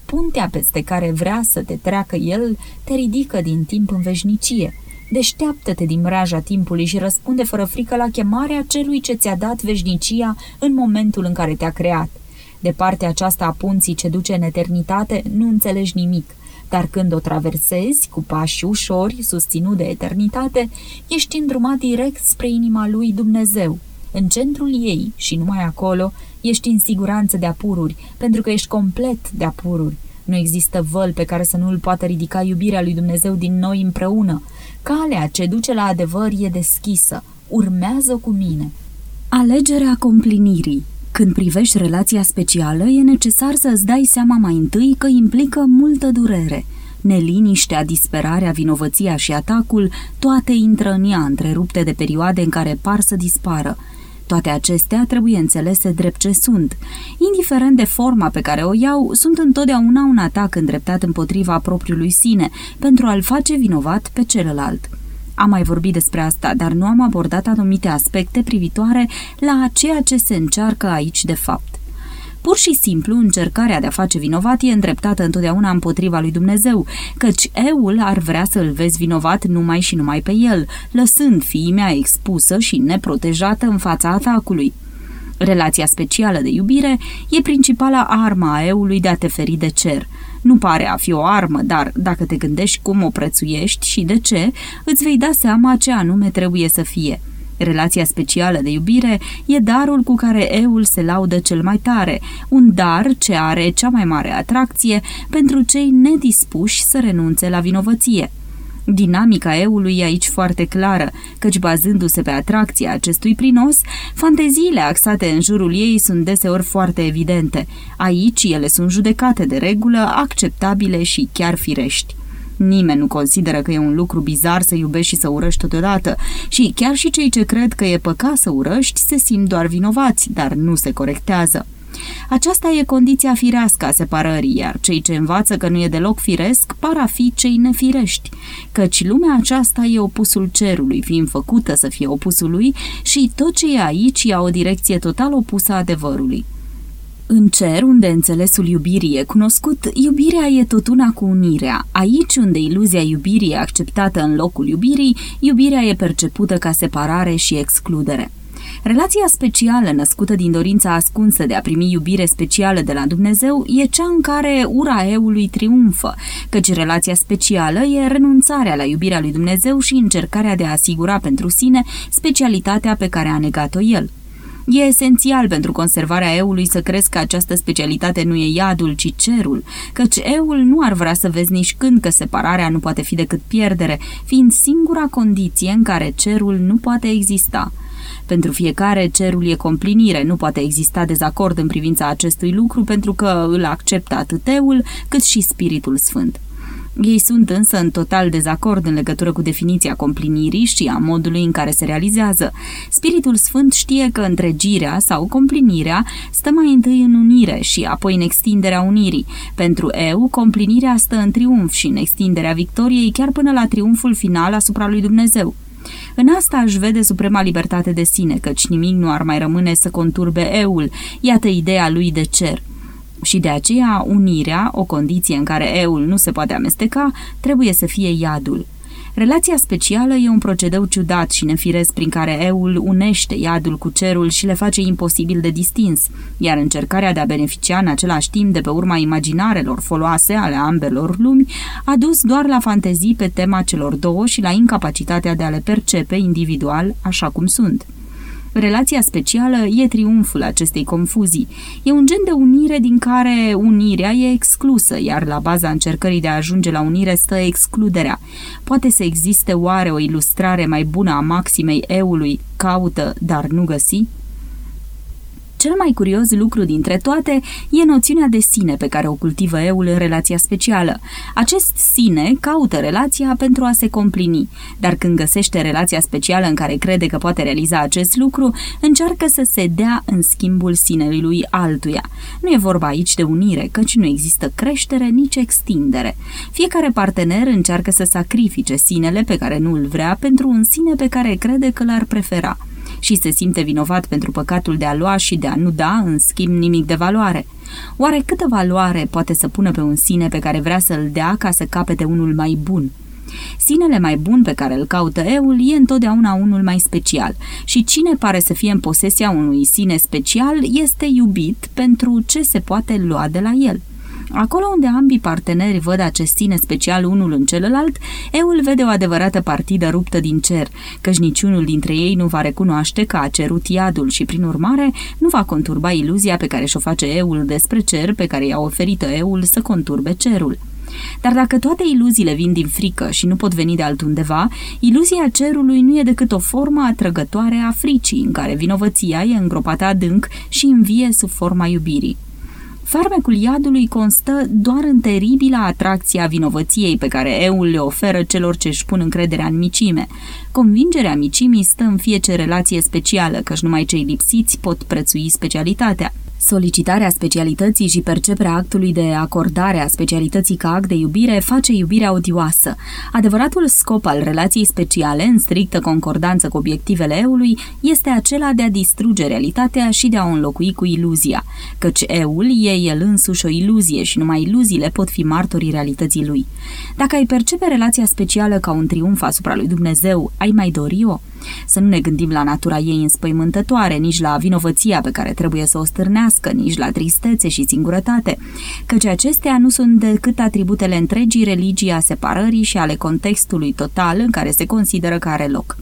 puntea peste care vrea să te treacă el te ridică din timp în veșnicie. Deșteaptă-te din mreaja timpului și răspunde fără frică la chemarea celui ce ți-a dat veșnicia în momentul în care te-a creat. De partea aceasta a punții ce duce în eternitate nu înțelegi nimic, dar când o traversezi cu pași ușori, susținut de eternitate, ești îndrumat direct spre inima lui Dumnezeu. În centrul ei și numai acolo Ești în siguranță de apururi, pentru că ești complet de apururi. Nu există văl pe care să nu îl poată ridica iubirea lui Dumnezeu din noi împreună. Calea ce duce la adevăr e deschisă. Urmează cu mine. Alegerea complinirii când privești relația specială, e necesar să îți dai seama mai întâi că implică multă durere. Neliniștea, disperarea, vinovăția și atacul, toate intră în ea, întrerupte de perioade în care par să dispară. Toate acestea trebuie înțelese drept ce sunt. Indiferent de forma pe care o iau, sunt întotdeauna un atac îndreptat împotriva propriului sine, pentru a-l face vinovat pe celălalt. Am mai vorbit despre asta, dar nu am abordat anumite aspecte privitoare la ceea ce se încearcă aici de fapt. Pur și simplu, încercarea de a face vinovat e îndreptată întotdeauna împotriva lui Dumnezeu, căci eul ar vrea să-l vezi vinovat numai și numai pe el, lăsând fiimea expusă și neprotejată în fața atacului. Relația specială de iubire e principala arma a eului de a te feri de cer. Nu pare a fi o armă, dar dacă te gândești cum o prețuiești și de ce, îți vei da seama ce anume trebuie să fie – Relația specială de iubire e darul cu care eul se laudă cel mai tare, un dar ce are cea mai mare atracție pentru cei nedispuși să renunțe la vinovăție. Dinamica eului e aici foarte clară, căci bazându-se pe atracția acestui prinos, fanteziile axate în jurul ei sunt deseori foarte evidente. Aici ele sunt judecate de regulă, acceptabile și chiar firești. Nimeni nu consideră că e un lucru bizar să iubești și să urăști totodată și chiar și cei ce cred că e păcat să urăști se simt doar vinovați, dar nu se corectează. Aceasta e condiția firească a separării, iar cei ce învață că nu e deloc firesc par a fi cei nefirești, căci lumea aceasta e opusul cerului, fiind făcută să fie opusul lui și tot ce e aici ia o direcție total opusă adevărului. În cer, unde înțelesul iubirii e cunoscut, iubirea e tot una cu unirea. Aici, unde iluzia iubirii e acceptată în locul iubirii, iubirea e percepută ca separare și excludere. Relația specială născută din dorința ascunsă de a primi iubire specială de la Dumnezeu e cea în care ura eului triumfă, căci relația specială e renunțarea la iubirea lui Dumnezeu și încercarea de a asigura pentru sine specialitatea pe care a negat-o el. E esențial pentru conservarea eului să crezi că această specialitate nu e iadul, ci cerul, căci eul nu ar vrea să vezi nici când că separarea nu poate fi decât pierdere, fiind singura condiție în care cerul nu poate exista. Pentru fiecare, cerul e complinire, nu poate exista dezacord în privința acestui lucru pentru că îl acceptă atât eul cât și Spiritul Sfânt. Ei sunt însă în total dezacord în legătură cu definiția complinirii și a modului în care se realizează. Spiritul Sfânt știe că întregirea sau complinirea stă mai întâi în unire și apoi în extinderea unirii. Pentru eu, complinirea stă în triumf și în extinderea victoriei chiar până la triumful final asupra lui Dumnezeu. În asta își vede suprema libertate de sine, căci nimic nu ar mai rămâne să conturbe eul, iată ideea lui de cer. Și de aceea unirea, o condiție în care eul nu se poate amesteca, trebuie să fie iadul. Relația specială e un procedeu ciudat și nefiresc prin care eul unește iadul cu cerul și le face imposibil de distins, iar încercarea de a beneficia în același timp de pe urma imaginarelor foloase ale ambelor lumi a dus doar la fantezii pe tema celor două și la incapacitatea de a le percepe individual așa cum sunt. Relația specială e triumful acestei confuzii. E un gen de unire din care unirea e exclusă, iar la baza încercării de a ajunge la unire stă excluderea. Poate să existe oare o ilustrare mai bună a maximei eului, caută, dar nu găsi? Cel mai curios lucru dintre toate e noțiunea de sine pe care o cultivă eul în relația specială. Acest sine caută relația pentru a se complini, dar când găsește relația specială în care crede că poate realiza acest lucru, încearcă să se dea în schimbul sinelui lui altuia. Nu e vorba aici de unire, căci nu există creștere, nici extindere. Fiecare partener încearcă să sacrifice sinele pe care nu îl vrea pentru un sine pe care crede că l-ar prefera și se simte vinovat pentru păcatul de a lua și de a nu da, în schimb, nimic de valoare. Oare câtă valoare poate să pună pe un sine pe care vrea să-l dea ca să capete unul mai bun? Sinele mai bun pe care îl caută eul e întotdeauna unul mai special și cine pare să fie în posesia unui sine special este iubit pentru ce se poate lua de la el. Acolo unde ambii parteneri văd acest sine special unul în celălalt, eul vede o adevărată partidă ruptă din cer, căci niciunul dintre ei nu va recunoaște că a cerut iadul și, prin urmare, nu va conturba iluzia pe care și-o face eul despre cer, pe care i-a oferit eul să conturbe cerul. Dar dacă toate iluziile vin din frică și nu pot veni de altundeva, iluzia cerului nu e decât o formă atrăgătoare a fricii, în care vinovăția e îngropată adânc și învie sub forma iubirii. Farmecul iadului constă doar în teribila atracție a vinovăției pe care eul le oferă celor ce își pun încrederea în micime. Convingerea micimii stă în fiecare relație specială, căci numai cei lipsiți pot prețui specialitatea. Solicitarea specialității și perceperea actului de acordare a specialității ca act de iubire face iubirea odioasă. Adevăratul scop al relației speciale, în strictă concordanță cu obiectivele eului, este acela de a distruge realitatea și de a o înlocui cu iluzia, căci eul e el însuși o iluzie și numai iluziile pot fi martorii realității lui. Dacă ai percepe relația specială ca un triumf asupra lui Dumnezeu, ai mai dori-o? Să nu ne gândim la natura ei înspăimântătoare, nici la vinovăția pe care trebuie să o stârnească, nici la tristețe și singurătate, căci acestea nu sunt decât atributele întregii religii a separării și ale contextului total în care se consideră că are loc.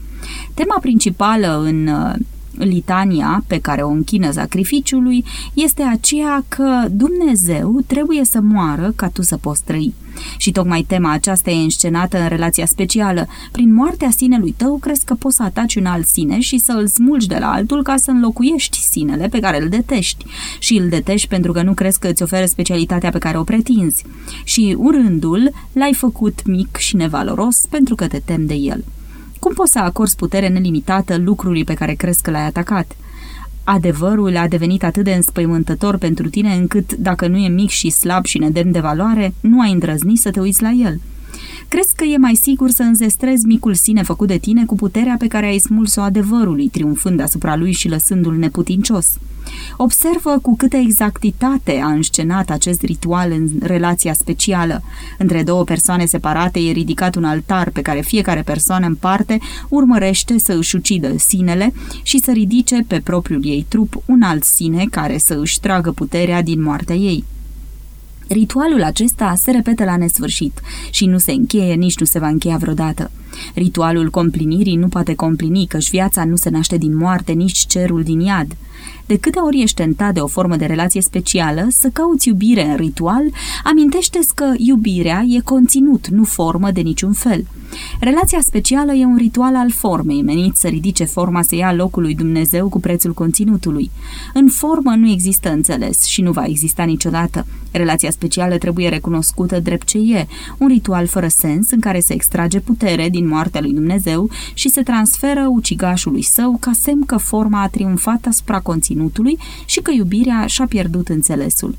Tema principală în uh, Litania pe care o închină sacrificiului este aceea că Dumnezeu trebuie să moară ca tu să poți trăi. Și tocmai tema aceasta e înscenată în relația specială. Prin moartea sinelui tău crezi că poți să ataci un alt sine și să îl smulgi de la altul ca să înlocuiești sinele pe care îl detești. Și îl detești pentru că nu crezi că îți oferă specialitatea pe care o pretinzi. Și urându-l, l-ai făcut mic și nevaloros pentru că te tem de el. Cum poți să acorzi putere nelimitată lucrului pe care crezi că l-ai atacat? Adevărul a devenit atât de înspăimântător pentru tine încât, dacă nu e mic și slab și nedemn de valoare, nu ai îndrăznit să te uiți la el. Crezi că e mai sigur să înzestrezi micul sine făcut de tine cu puterea pe care ai smuls-o adevărului, triumfând asupra lui și lăsându-l neputincios? Observă cu câtă exactitate a înscenat acest ritual în relația specială. Între două persoane separate e ridicat un altar pe care fiecare persoană în parte urmărește să își ucidă sinele și să ridice pe propriul ei trup un alt sine care să își tragă puterea din moartea ei. Ritualul acesta se repetă la nesfârșit și nu se încheie, nici nu se va încheia vreodată. Ritualul complinirii nu poate complini, căci viața nu se naște din moarte, nici cerul din iad. De câte ori ești tentat de o formă de relație specială, să cauți iubire în ritual, amintește că iubirea e conținut, nu formă de niciun fel. Relația specială e un ritual al formei, menit să ridice forma să ia locul lui Dumnezeu cu prețul conținutului. În formă nu există înțeles și nu va exista niciodată. Relația specială trebuie recunoscută drept ce e, un ritual fără sens în care se extrage putere din moartea lui Dumnezeu și se transferă ucigașului său ca semn că forma a triumfat asupra conținutului și că iubirea și-a pierdut înțelesul.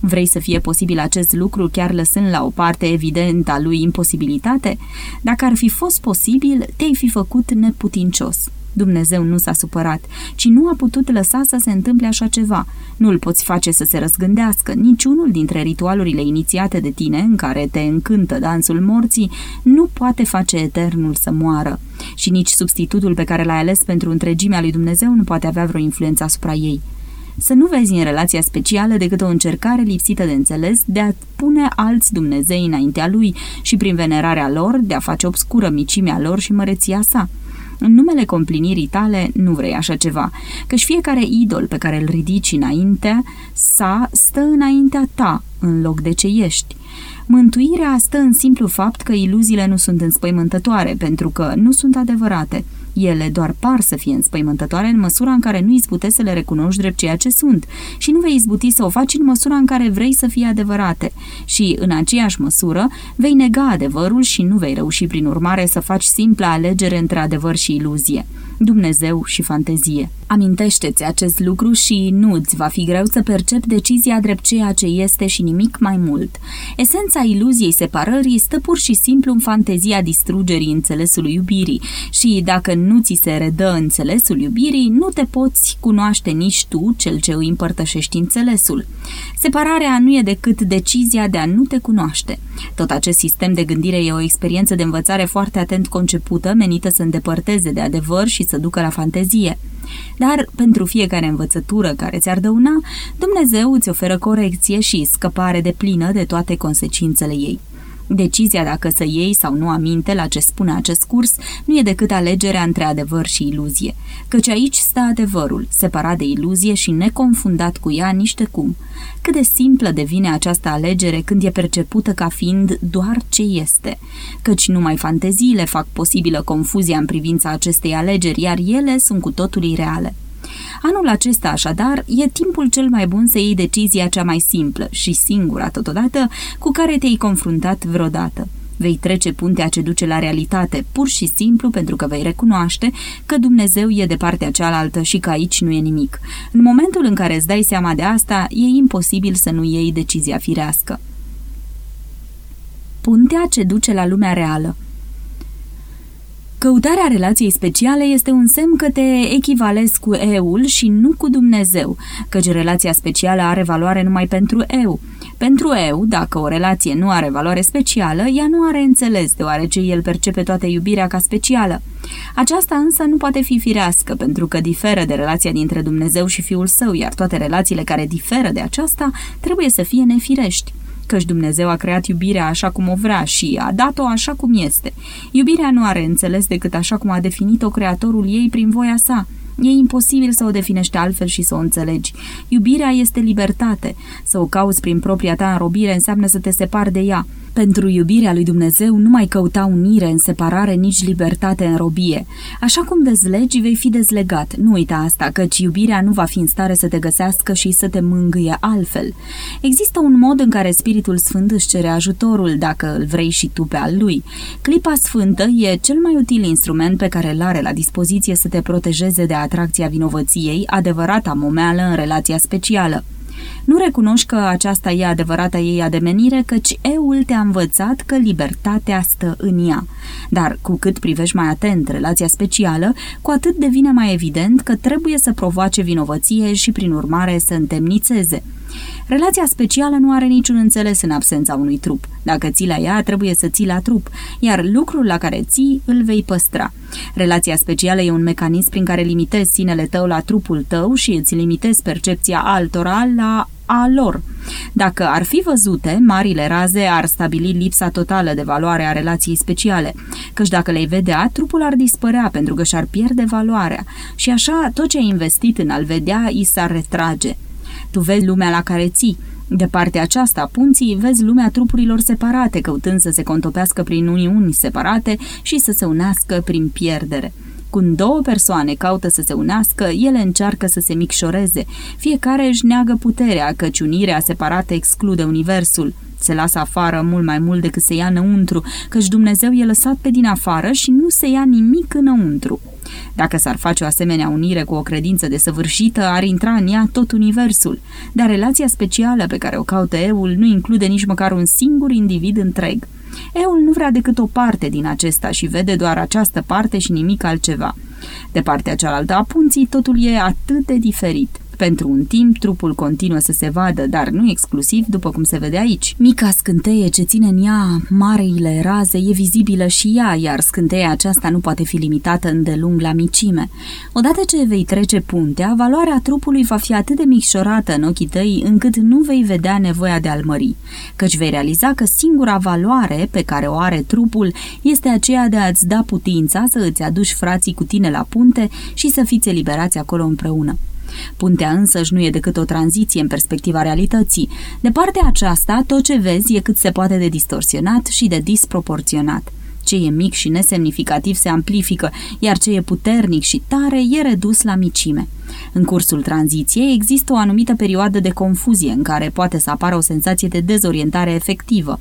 Vrei să fie posibil acest lucru chiar lăsând la o parte evidentă a lui imposibilitate? Dacă ar fi fost posibil, te-ai fi făcut neputincios. Dumnezeu nu s-a supărat, ci nu a putut lăsa să se întâmple așa ceva. Nu îl poți face să se răzgândească. Niciunul dintre ritualurile inițiate de tine, în care te încântă dansul morții, nu poate face eternul să moară. Și nici substitutul pe care l-ai ales pentru întregimea lui Dumnezeu nu poate avea vreo influență asupra ei să nu vezi în relația specială decât o încercare lipsită de înțeles de a pune alți Dumnezei înaintea lui și prin venerarea lor de a face obscură micimea lor și măreția sa. În numele complinirii tale nu vrei așa ceva, căci fiecare idol pe care îl ridici înaintea sa stă înaintea ta, în loc de ce ești. Mântuirea stă în simplu fapt că iluziile nu sunt înspăimântătoare, pentru că nu sunt adevărate. Ele doar par să fie înspăimântătoare în măsura în care nu izbutești să le recunoști drept ceea ce sunt și nu vei izbuti să o faci în măsura în care vrei să fie adevărate și, în aceeași măsură, vei nega adevărul și nu vei reuși prin urmare să faci simpla alegere între adevăr și iluzie. Dumnezeu și fantezie. Amintește-ți acest lucru și nu îți va fi greu să percepi decizia drept ceea ce este și nimic mai mult. Esența iluziei separării stă pur și simplu în fantezia distrugerii înțelesului iubirii și dacă nu ți se redă înțelesul iubirii, nu te poți cunoaște nici tu, cel ce îi împărtășești înțelesul. Separarea nu e decât decizia de a nu te cunoaște. Tot acest sistem de gândire e o experiență de învățare foarte atent concepută, menită să îndepărteze de adevăr și să ducă la fantezie. Dar pentru fiecare învățătură care ți-ar dăuna, Dumnezeu îți oferă corecție și scăpare de plină de toate consecințele ei. Decizia dacă să iei sau nu aminte la ce spune acest curs nu e decât alegerea între adevăr și iluzie, căci aici stă adevărul, separat de iluzie și neconfundat cu ea nici de cum. Cât de simplă devine această alegere când e percepută ca fiind doar ce este, căci numai fanteziile fac posibilă confuzia în privința acestei alegeri, iar ele sunt cu totul ireale. Anul acesta, așadar, e timpul cel mai bun să iei decizia cea mai simplă și singura totodată cu care te-ai confruntat vreodată. Vei trece puntea ce duce la realitate, pur și simplu pentru că vei recunoaște că Dumnezeu e de partea cealaltă și că aici nu e nimic. În momentul în care îți dai seama de asta, e imposibil să nu iei decizia firească. Puntea ce duce la lumea reală Căutarea relației speciale este un semn că te echivalezi cu eul și nu cu Dumnezeu, căci relația specială are valoare numai pentru eu. Pentru eu, dacă o relație nu are valoare specială, ea nu are înțeles, deoarece el percepe toată iubirea ca specială. Aceasta însă nu poate fi firească, pentru că diferă de relația dintre Dumnezeu și Fiul Său, iar toate relațiile care diferă de aceasta trebuie să fie nefirești căci Dumnezeu a creat iubirea așa cum o vrea și a dat-o așa cum este. Iubirea nu are înțeles decât așa cum a definit-o creatorul ei prin voia sa. E imposibil să o definești altfel și să o înțelegi. Iubirea este libertate. Să o cauți prin propria ta înrobire înseamnă să te separi de ea. Pentru iubirea lui Dumnezeu nu mai căuta unire în separare, nici libertate în robie. Așa cum dezlegi, vei fi dezlegat. Nu uita asta, căci iubirea nu va fi în stare să te găsească și să te mângâie altfel. Există un mod în care Spiritul Sfânt își cere ajutorul, dacă îl vrei și tu pe al lui. Clipa sfântă e cel mai util instrument pe care îl are la dispoziție să te protejeze de atracția vinovăției, adevărata momeală în relația specială. Nu recunoști că aceasta e adevărata ei ademenire, căci eul te-a învățat că libertatea stă în ea. Dar cu cât privești mai atent relația specială, cu atât devine mai evident că trebuie să provoace vinovăție și prin urmare să întemnițeze. Relația specială nu are niciun înțeles în absența unui trup. Dacă ții la ea, trebuie să ții la trup, iar lucrul la care ții îl vei păstra. Relația specială e un mecanism prin care limitezi sinele tău la trupul tău și îți limitezi percepția altora la a lor. Dacă ar fi văzute, marile raze ar stabili lipsa totală de valoare a relației speciale, căci dacă le-ai vedea, trupul ar dispărea pentru că și-ar pierde valoarea și așa tot ce ai investit în a-l vedea i s-ar retrage. Tu vezi lumea la care ții. De partea aceasta a punții vezi lumea trupurilor separate, căutând să se contopească prin uniuni separate și să se unească prin pierdere. Când două persoane caută să se unească, ele încearcă să se micșoreze. Fiecare își neagă puterea, căci unirea separată exclude universul. Se lasă afară mult mai mult decât se ia înăuntru, căci Dumnezeu e lăsat pe din afară și nu se ia nimic înăuntru. Dacă s-ar face o asemenea unire cu o credință desăvârșită, ar intra în ea tot universul, dar relația specială pe care o caută eul nu include nici măcar un singur individ întreg. Eul nu vrea decât o parte din acesta și vede doar această parte și nimic altceva. De partea cealaltă a punții, totul e atât de diferit. Pentru un timp, trupul continuă să se vadă, dar nu exclusiv, după cum se vede aici. Mica scânteie ce ține în ea mareile raze e vizibilă și ea, iar scânteia aceasta nu poate fi limitată îndelung la micime. Odată ce vei trece puntea, valoarea trupului va fi atât de micșorată în ochii tăi încât nu vei vedea nevoia de a-l mări, căci vei realiza că singura valoare pe care o are trupul este aceea de a-ți da putința să îți aduci frații cu tine la punte și să fiți eliberați acolo împreună. Puntea însăși nu e decât o tranziție în perspectiva realității. De partea aceasta, tot ce vezi e cât se poate de distorsionat și de disproporționat. Ce e mic și nesemnificativ se amplifică, iar ce e puternic și tare e redus la micime. În cursul tranziției există o anumită perioadă de confuzie în care poate să apară o senzație de dezorientare efectivă.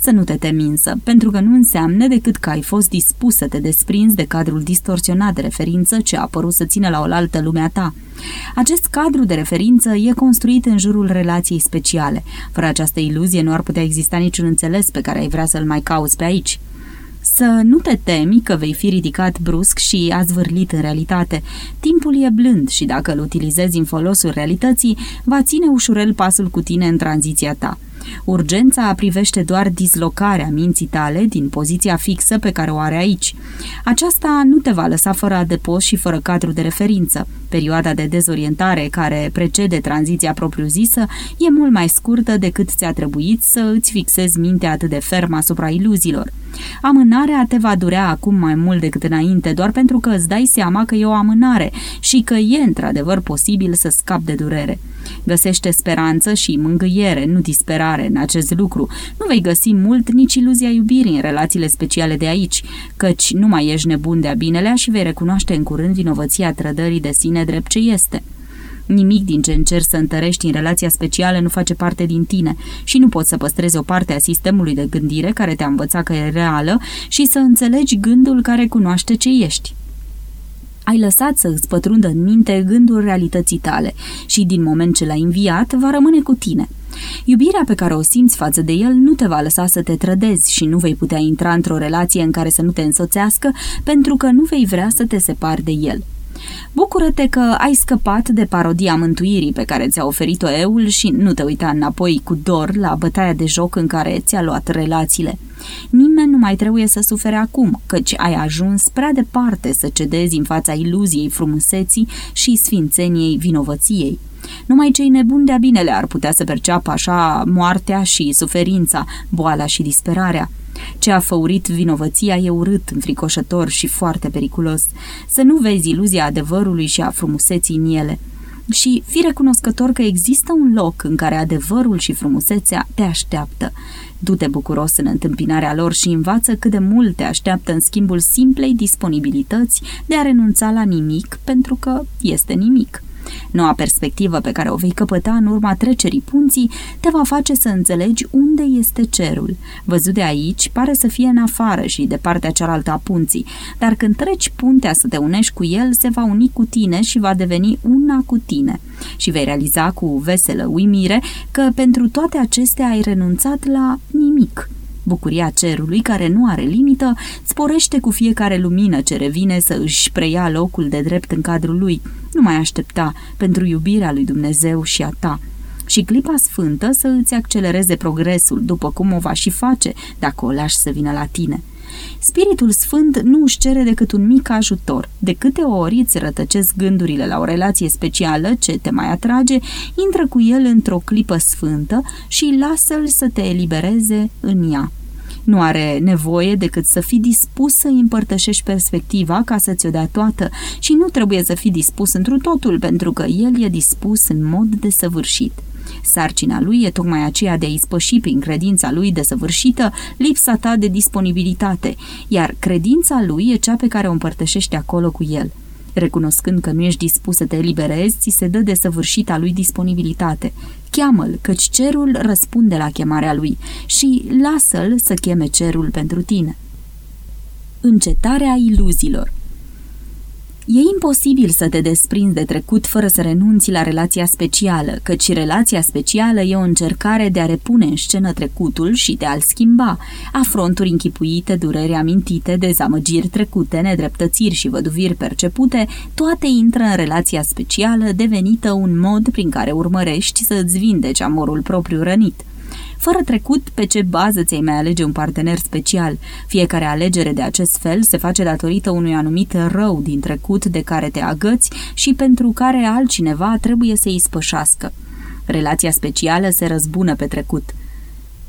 Să nu te temi însă, pentru că nu înseamnă decât că ai fost dispus să te desprinzi de cadrul distorsionat de referință ce a apărut să țină la oaltă lumea ta. Acest cadru de referință e construit în jurul relației speciale. Fără această iluzie nu ar putea exista niciun înțeles pe care ai vrea să-l mai cauți pe aici. Să nu te temi că vei fi ridicat brusc și azvârlit în realitate. Timpul e blând și dacă îl utilizezi în folosul realității, va ține ușurel pasul cu tine în tranziția ta. Urgența privește doar dislocarea minții tale din poziția fixă pe care o are aici. Aceasta nu te va lăsa fără adăpost și fără cadru de referință. Perioada de dezorientare care precede tranziția propriu-zisă e mult mai scurtă decât ți-a trebuit să îți fixezi mintea atât de ferm asupra iluziilor. Amânarea te va durea acum mai mult decât înainte, doar pentru că îți dai seama că e o amânare și că e într-adevăr posibil să scapi de durere. Găsește speranță și mângâiere, nu disperare în acest lucru. Nu vei găsi mult nici iluzia iubirii în relațiile speciale de aici, căci nu mai ești nebun de-a binelea și vei recunoaște în curând vinovăția trădării de sine drept ce este. Nimic din ce încerci să întărești în relația specială nu face parte din tine și nu poți să păstrezi o parte a sistemului de gândire care te-a învățat că e reală și să înțelegi gândul care cunoaște ce ești. Ai lăsat să îți pătrundă în minte gândul realității tale și din moment ce l-ai înviat, va rămâne cu tine. Iubirea pe care o simți față de el nu te va lăsa să te trădezi și nu vei putea intra într-o relație în care să nu te însoțească pentru că nu vei vrea să te separi de el. Bucură-te că ai scăpat de parodia mântuirii pe care ți-a oferit-o eul și nu te uita înapoi cu dor la bătaia de joc în care ți-a luat relațiile. Nimeni nu mai trebuie să sufere acum, căci ai ajuns prea departe să cedezi în fața iluziei frumuseții și sfințeniei vinovăției. Numai cei nebuni de-a binele ar putea să perceapă așa moartea și suferința, boala și disperarea. Ce a făurit vinovăția e urât, înfricoșător și foarte periculos. Să nu vezi iluzia adevărului și a frumuseții în ele. Și fi recunoscător că există un loc în care adevărul și frumusețea te așteaptă. Du-te bucuros în întâmpinarea lor și învață cât de mult te așteaptă în schimbul simplei disponibilități de a renunța la nimic pentru că este nimic. Noua perspectivă pe care o vei căpăta în urma trecerii punții te va face să înțelegi unde este cerul. Văzut de aici, pare să fie în afară și de partea cealaltă a punții, dar când treci puntea să te unești cu el, se va uni cu tine și va deveni una cu tine. Și vei realiza cu veselă uimire că pentru toate acestea ai renunțat la nimic. Bucuria cerului, care nu are limită, sporește cu fiecare lumină ce revine să își preia locul de drept în cadrul lui. Nu mai aștepta pentru iubirea lui Dumnezeu și a ta și clipa sfântă să îți accelereze progresul, după cum o va și face dacă o lași să vină la tine. Spiritul Sfânt nu își cere decât un mic ajutor. De câte ori îți rătăcesc gândurile la o relație specială ce te mai atrage, intră cu el într-o clipă sfântă și lasă-l să te elibereze în ea. Nu are nevoie decât să fii dispus să împărtășești perspectiva ca să ți-o dea toată și nu trebuie să fii dispus întru totul pentru că el e dispus în mod desăvârșit. Sarcina lui e tocmai aceea de a ispăși prin credința lui desăvârșită lipsa ta de disponibilitate, iar credința lui e cea pe care o împărtășește acolo cu el. Recunoscând că nu ești dispus să te eliberezi, ți se dă de săvârșita lui disponibilitate. Cheamă-l, căci cerul răspunde la chemarea lui și lasă-l să cheme cerul pentru tine. Încetarea iluziilor E imposibil să te desprinzi de trecut fără să renunți la relația specială, căci relația specială e o încercare de a repune în scenă trecutul și de a-l schimba. Afronturi închipuite, dureri amintite, dezamăgiri trecute, nedreptățiri și văduviri percepute, toate intră în relația specială devenită un mod prin care urmărești să îți vindeci amorul propriu rănit. Fără trecut, pe ce bază ți-ai mai alege un partener special? Fiecare alegere de acest fel se face datorită unui anumit rău din trecut de care te agăți și pentru care altcineva trebuie să-i spășească. Relația specială se răzbună pe trecut –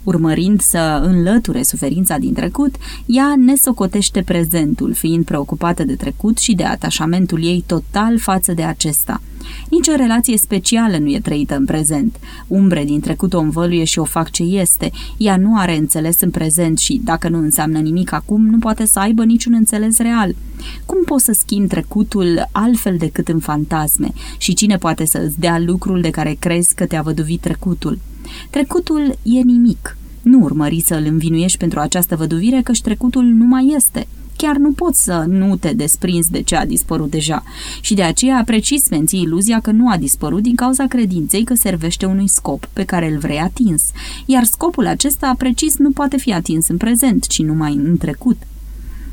Urmărind să înlăture suferința din trecut, ea ne socotește prezentul, fiind preocupată de trecut și de atașamentul ei total față de acesta. Nici o relație specială nu e trăită în prezent. Umbre din trecut o învăluie și o fac ce este. Ea nu are înțeles în prezent și, dacă nu înseamnă nimic acum, nu poate să aibă niciun înțeles real. Cum poți să schimbi trecutul altfel decât în fantasme? Și cine poate să îți dea lucrul de care crezi că te-a văduvit trecutul? Trecutul e nimic. Nu urmări să îl învinuiești pentru această văduvire, căci trecutul nu mai este. Chiar nu poți să nu te desprinzi de ce a dispărut deja și de aceea precis menții iluzia că nu a dispărut din cauza credinței că servește unui scop pe care îl vrei atins, iar scopul acesta precis nu poate fi atins în prezent, ci numai în trecut.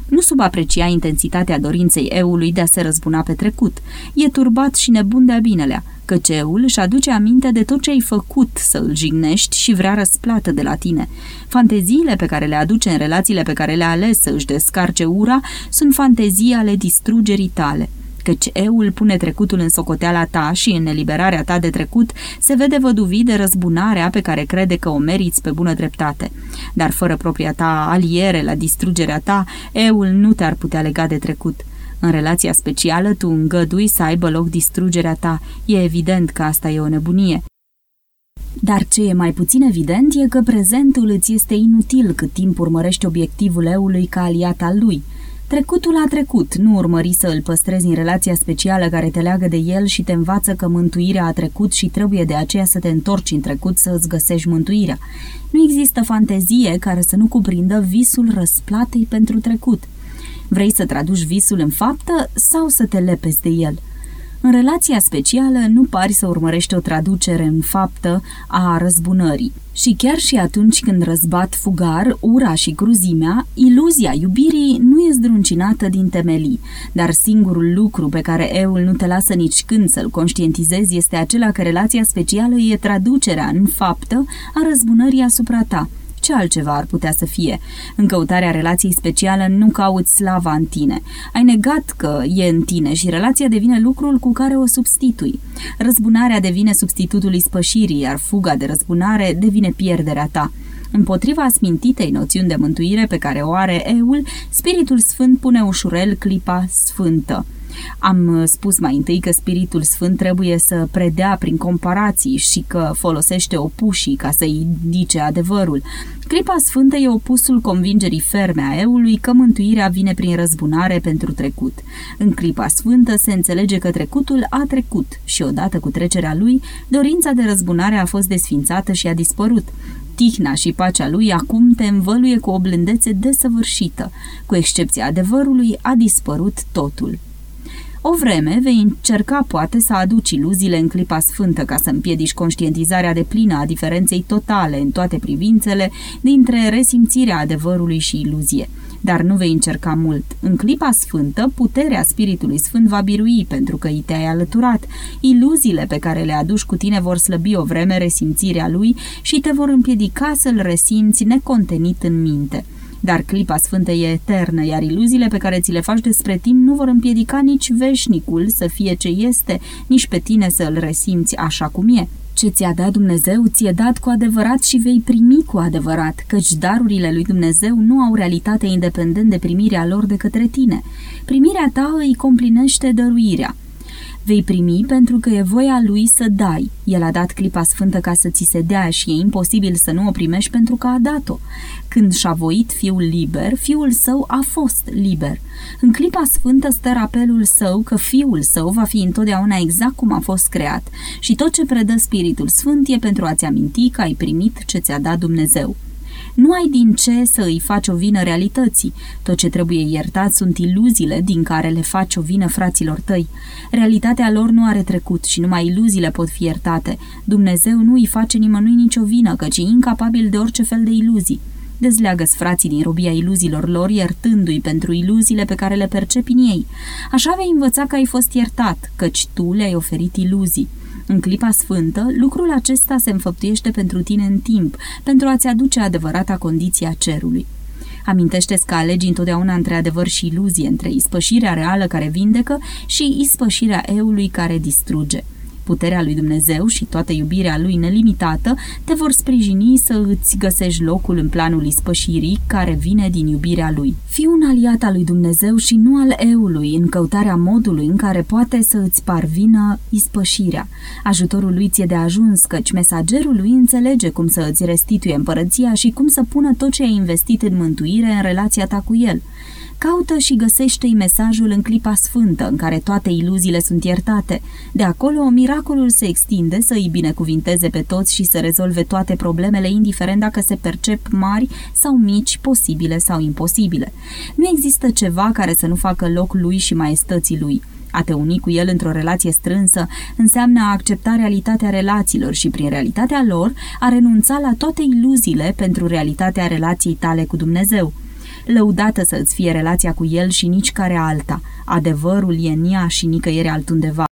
Nu subaprecia intensitatea dorinței eului de a se răzbuna pe trecut. E turbat și nebun de-a binelea, căci eul își aduce aminte de tot ce ai făcut să îl jignești și vrea răsplată de la tine. Fanteziile pe care le aduce în relațiile pe care le-a ales să își descarce ura sunt fantezii ale distrugerii tale căci eul pune trecutul în socoteala ta și în eliberarea ta de trecut se vede văduvit de răzbunarea pe care crede că o meriți pe bună dreptate. Dar fără propria ta aliere la distrugerea ta, eul nu te-ar putea lega de trecut. În relația specială, tu îngădui să aibă loc distrugerea ta. E evident că asta e o nebunie. Dar ce e mai puțin evident e că prezentul îți este inutil cât timp urmărești obiectivul eului ca aliat al lui – Trecutul a trecut, nu urmări să îl păstrezi în relația specială care te leagă de el și te învață că mântuirea a trecut și trebuie de aceea să te întorci în trecut să îți găsești mântuirea. Nu există fantezie care să nu cuprindă visul răsplatei pentru trecut. Vrei să traduci visul în faptă sau să te lepezi de el – în relația specială nu pari să urmărești o traducere în faptă a răzbunării. Și chiar și atunci când răzbat fugar, ura și cruzimea, iluzia iubirii nu e zdruncinată din temelii, dar singurul lucru pe care eul nu te lasă nici când să-l conștientizezi este acela că relația specială e traducerea în faptă a răzbunării asupra ta – ce altceva ar putea să fie? În căutarea relației speciale nu cauți slava în tine. Ai negat că e în tine și relația devine lucrul cu care o substitui. Răzbunarea devine substitutul ispășirii, iar fuga de răzbunare devine pierderea ta. Împotriva smintitei noțiuni de mântuire pe care o are eul, Spiritul Sfânt pune ușurel clipa sfântă. Am uh, spus mai întâi că Spiritul Sfânt trebuie să predea prin comparații și că folosește opușii ca să indice adevărul. Clipa sfântă e opusul convingerii ferme a eului că mântuirea vine prin răzbunare pentru trecut. În clipa sfântă se înțelege că trecutul a trecut și odată cu trecerea lui, dorința de răzbunare a fost desfințată și a dispărut. Tihna și pacea lui acum te învăluie cu o blândețe desăvârșită. Cu excepția adevărului, a dispărut totul. O vreme vei încerca poate să aduci iluziile în clipa sfântă ca să împiedici conștientizarea de plină a diferenței totale în toate privințele dintre resimțirea adevărului și iluzie. Dar nu vei încerca mult. În clipa sfântă, puterea Spiritului Sfânt va birui pentru că i te-ai alăturat. Iluziile pe care le aduci cu tine vor slăbi o vreme resimțirea lui și te vor împiedica să-l resimți necontenit în minte dar clipa sfântă e eternă, iar iluziile pe care ți le faci despre timp nu vor împiedica nici veșnicul să fie ce este, nici pe tine să îl resimți așa cum e. Ce ți-a dat Dumnezeu, ți-e dat cu adevărat și vei primi cu adevărat, căci darurile lui Dumnezeu nu au realitate independent de primirea lor de către tine. Primirea ta îi complinește dăruirea. Vei primi pentru că e voia lui să dai. El a dat clipa sfântă ca să ți se dea și e imposibil să nu o primești pentru că a dat-o. Când și-a voit fiul liber, fiul său a fost liber. În clipa sfântă stă rapelul său că fiul său va fi întotdeauna exact cum a fost creat și tot ce predă Spiritul Sfânt e pentru a-ți aminti că ai primit ce ți-a dat Dumnezeu. Nu ai din ce să îi faci o vină realității. Tot ce trebuie iertat sunt iluziile din care le faci o vină fraților tăi. Realitatea lor nu are trecut și numai iluziile pot fi iertate. Dumnezeu nu îi face nimănui nicio vină, căci e incapabil de orice fel de iluzii. Dezleagă-ți frații din robia iluziilor lor, iertându-i pentru iluziile pe care le percepi în ei. Așa vei învăța că ai fost iertat, căci tu le-ai oferit iluzii. În clipa sfântă, lucrul acesta se înfăptuiește pentru tine în timp, pentru a-ți aduce adevărata condiție a cerului. amintește că alegi întotdeauna între adevăr și iluzie, între ispășirea reală care vindecă și ispășirea eului care distruge. Puterea lui Dumnezeu și toată iubirea lui nelimitată te vor sprijini să îți găsești locul în planul ispășirii care vine din iubirea lui. Fii un aliat al lui Dumnezeu și nu al eului în căutarea modului în care poate să îți parvină ispășirea. Ajutorul lui ție de ajuns, căci mesagerul lui înțelege cum să îți restituie împărăția și cum să pună tot ce ai investit în mântuire în relația ta cu el. Caută și găsește-i mesajul în clipa sfântă, în care toate iluziile sunt iertate. De acolo, miracolul se extinde să îi binecuvinteze pe toți și să rezolve toate problemele, indiferent dacă se percep mari sau mici, posibile sau imposibile. Nu există ceva care să nu facă loc lui și maestății lui. A te uni cu el într-o relație strânsă înseamnă a accepta realitatea relațiilor și prin realitatea lor a renunța la toate iluziile pentru realitatea relației tale cu Dumnezeu lăudată să-ți fie relația cu el și nici care alta. Adevărul e în ea și nicăieri altundeva.